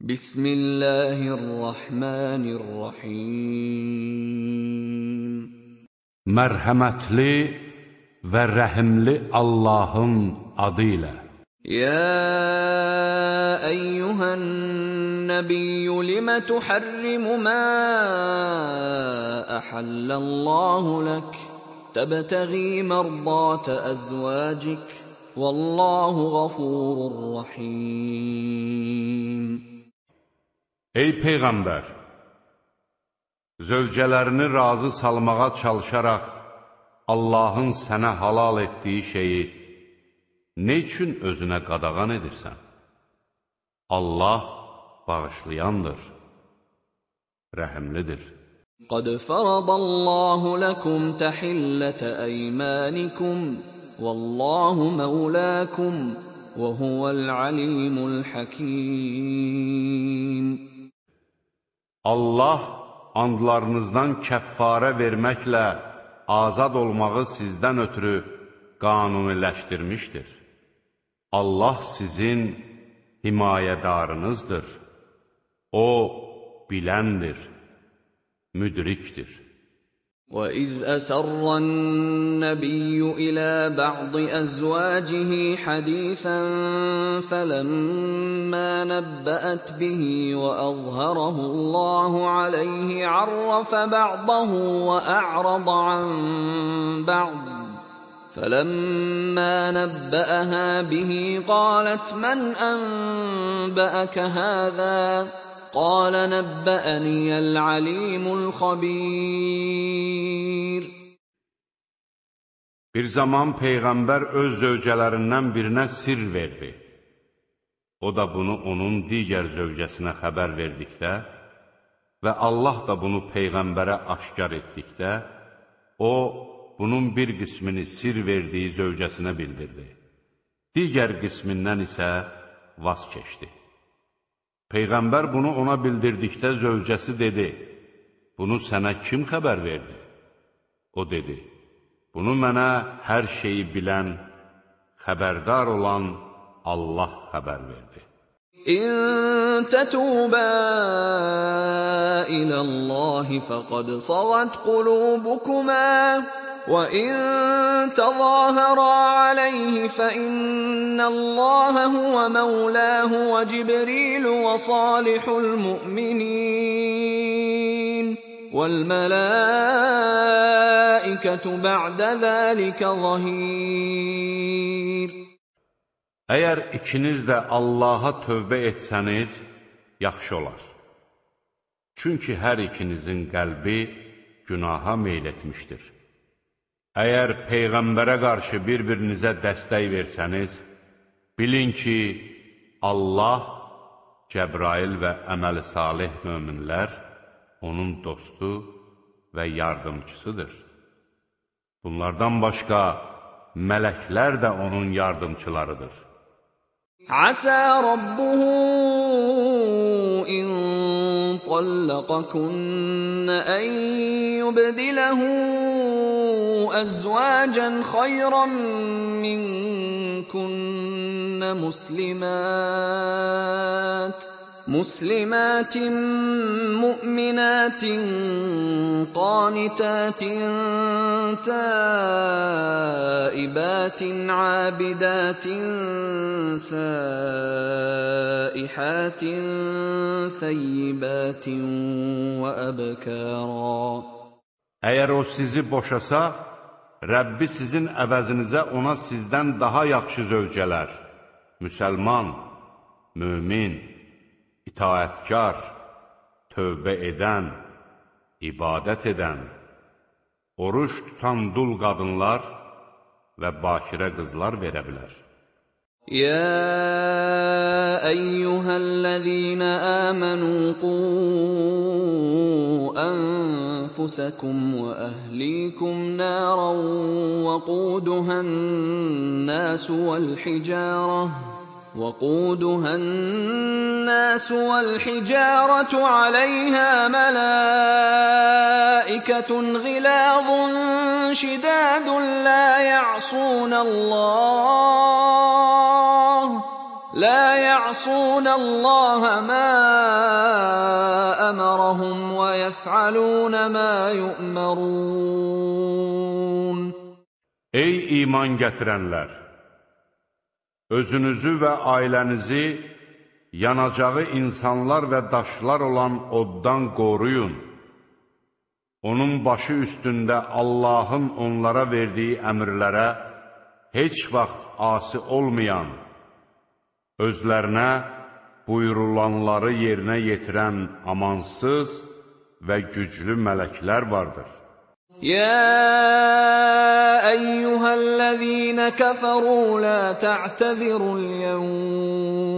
بسم الله الرحمن الرحيم Mərhəmətli və rəhimli Allahın adı ilə. يا أيها النبي لم تحرم ما أحل الله لك تبتغي مرضات أزواجك والله غفور رحيم Ey Peyğəmbər! Zövcələrini razı salmağa çalışaraq Allahın sənə halal etdiyi şeyi nə üçün özünə qadağan edirsən? Allah bağışlayandır, rəhimlidir. Qad faradallahu lakum tahillata aymanikum vallahu maulakum və huvel alimul hakim Allah andlarınızdan kəffarə verməklə azad olmağı sizdən ötürü qanuniləşdirmişdir. Allah sizin himayədarınızdır. O, biləndir, müdrikdir. وإذ أسر النبي إلى بعض أزواجه حديثا فلما نبأت به وأظهره الله عليه عرف بعضه وأعرض عن بعض فلما نبأها به قالت من أنبأك هذا ؟ قال نبأني العليم الخبير Bir zaman Peyğəmbər öz zövcələrindən birinə sir verdi. O da bunu onun digər zövcəsinə xəbər verdikdə və Allah da bunu Peyğəmbərə aşkar etdikdə, o, bunun bir qismini sir verdiyi zövcəsinə bildirdi. Digər qismindən isə vaz keçdi. Peyğəmbər bunu ona bildirdikdə zövcəsi dedi, bunu sənə kim xəbər verdi? O dedi, bunu mənə hər şeyi bilən, xəbərdar olan Allah xəbər verdi. İn tətubə iləllahi fəqəd savat qulubukumə وإن تظاهرا عليه فإن الله هو مولاه وجبريل وصالح المؤمنين والملائكة بعد ذلك ظهير Əgər ikiniz də Allaha tövbə etsəniz, yaxşı olar. Çünki hər ikinizin qəlbi günaha meyl etmişdir. Əgər Peyğəmbərə qarşı bir-birinizə dəstək versəniz, bilin ki, Allah, Cəbrail və əməli salih möminlər onun dostu və yardımçısıdır. Bunlardan başqa mələklər də onun yardımçılarıdır. Əsə Rabbuhu طلقكن أن يبدله أزواجا خيرا منكن مسلمات مسلمات مؤمنات قانتات تائبات عابدات سائحات ثيبات وأبكارا Əgər o sizi boşasa, Rəbbi sizin əvəzinizə ona sizdən daha yaxşı zövcələr, müsəlman, mömin, itaətkar, tövbə edən, ibadət edən, oruç tutan dul qadınlar və bakirə qızlar verə bilər. يا أيها الذين آمنوا قوا أنفسكم وأهليكم نارا وقودها الناس والحجارة وقودها الناس والحجارة عليها ملائكة غلاظ شداد لا يعصون الله يعصون الله ما ويفعلون ما يؤمرون Ey iman gətirənlər! Özünüzü və ailənizi yanacağı insanlar və daşlar olan oddan qoruyun. Onun başı üstündə Allahın onlara verdiyi əmrlərə heç vaxt asi olmayan, özlərinə buyurulanları yerinə yetirən amansız və güclü mələklər vardır. يا ايها الذين كفروا لا تعتذروا اليوم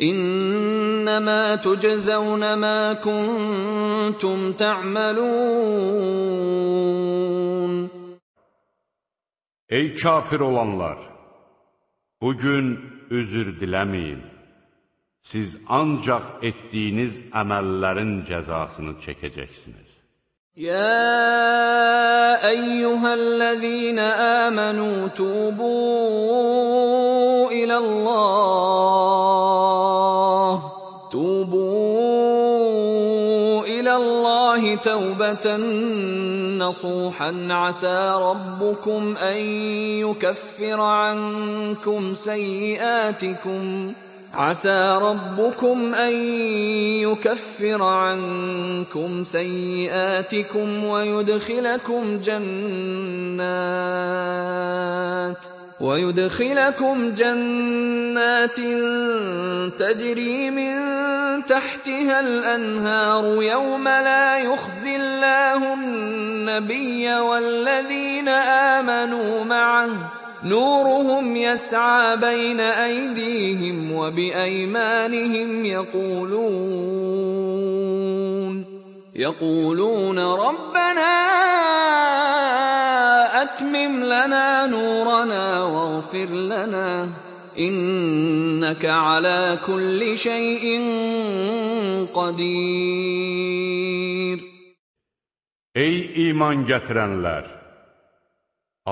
انما تجزون ما كنتم تعملون Ey kafir olanlar! Bugün üzr diləməyin. Siz ancaq etdiyiniz əməllərin cəzasını çəkəcəksiniz. Ya eyyuhəl-ləzīnə əmənu tubu iləllâh الله توبة نصوحا عسى ربكم أن يكفر عنكم سيئاتكم عسى ربكم أن يكفر عنكم سيئاتكم ويدخلكم جنات ويدخلكم جنات تجري من تحتها الأنهار يوم لا يخزي الله النبي والذين آمنوا معه. نورهم يسعى بين أيديهم وبأيمانهم يقولون يقولون ربنا اتمم لنا نورنا واغفر لنا انك على كل شيء قدير Ey iman gətirənlər!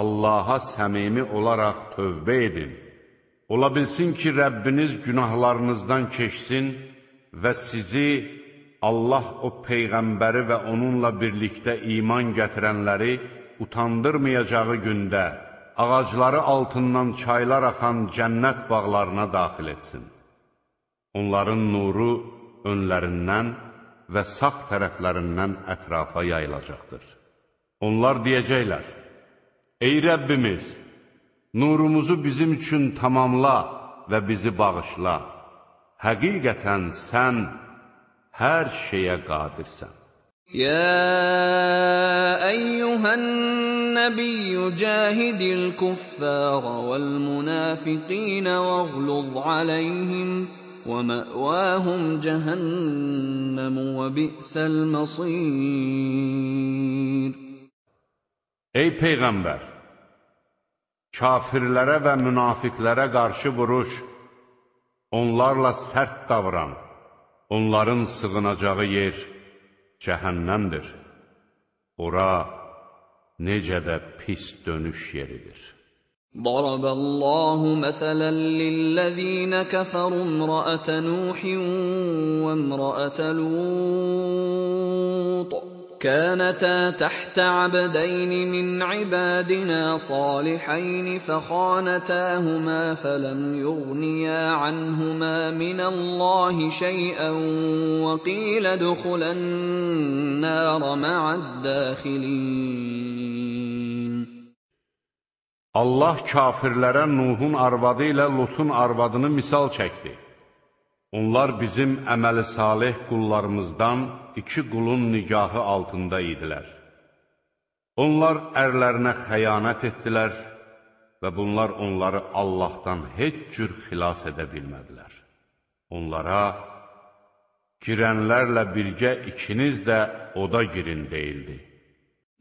Allaha səmimi olaraq tövbə edin. Ola bilsin ki, Rəbbiniz günahlarınızdan keçsin və sizi Allah o Peyğəmbəri və onunla birlikdə iman gətirənləri utandırmayacağı gündə ağacları altından çaylar axan cənnət bağlarına daxil etsin. Onların nuru önlərindən və sağ tərəflərindən ətrafa yayılacaqdır. Onlar deyəcəklər, Ey Rəbbimiz, nurumuzu bizim üçün tamamla və bizi bağışla. Həqiqətən sən hər şeyə qadirsən. يا النبي جاهد الكفار والمنافقين واغلظ عليهم وماواهم جهنم وبئس المصير Ey Peyğəmbər! kafirlərə və münafiqlərə qarşı vuruş, onlarla sərt davran, onların sığınacağı yer cəhənnəmdir. Ora necə də pis dönüş yeridir. ضرب الله مثلا للذين كفروا امرأة نوح وامرأة لوط كانتا تحت عبدين من عبادنا صالحين فخانتاهما فلم يغنيا عنهما من الله شيئا وقيل ادخلا النار مع الداخلين Allah kafirlərə Nuhun arvadı ilə Lutun arvadını misal çəkdi. Onlar bizim əməli salih qullarımızdan iki qulun nigahı altında idilər. Onlar ərlərinə xəyanət etdilər və bunlar onları Allahdan heç cür xilas edə bilmədilər. Onlara, girənlərlə birgə ikiniz də oda girin deyildi.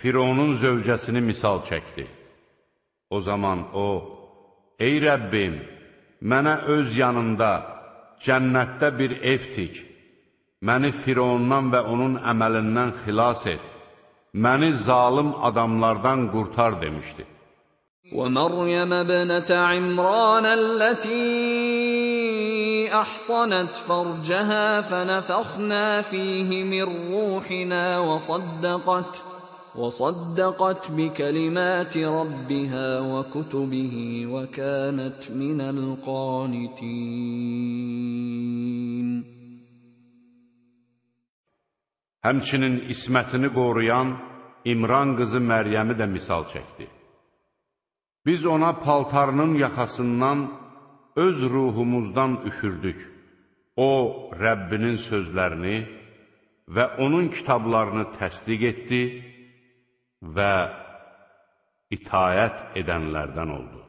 Fironun zövcəsini misal çəkdi. O zaman o, Ey Rəbbim, mənə öz yanında, cənnətdə bir ev tik, məni Firondan və onun əməlindən xilas et, məni zalım adamlardan qurtar demişdi. ومريم ابنة عمران التي أحصنت فرجها فنفخنا فيه من روحنا وصدقت وصدقت بكلمات ربها وكتبه وكانت من القانتين Həmçinin ismətini qoruyan İmran qızı Məryəmi də misal çəkdi. Biz ona paltarının yaxasından öz ruhumuzdan üfürdük. O, Rəbbinin sözlərini və onun kitablarını təsdiq etdi və itayət edənlərdən oldu.